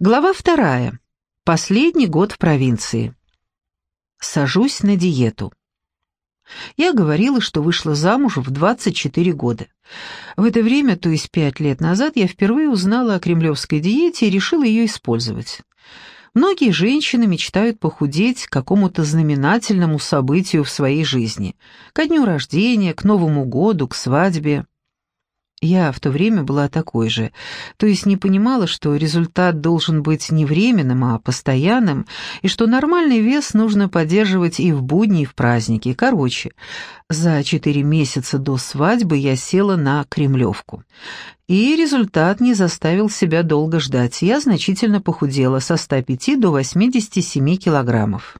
Глава вторая. Последний год в провинции. Сажусь на диету. Я говорила, что вышла замуж в 24 года. В это время, то есть пять лет назад, я впервые узнала о кремлевской диете и решила ее использовать. Многие женщины мечтают похудеть к какому-то знаменательному событию в своей жизни. Ко дню рождения, к Новому году, к свадьбе. Я в то время была такой же, то есть не понимала, что результат должен быть не временным, а постоянным, и что нормальный вес нужно поддерживать и в будни, и в праздники. Короче, за четыре месяца до свадьбы я села на кремлевку. И результат не заставил себя долго ждать. Я значительно похудела со 105 до 87 килограммов.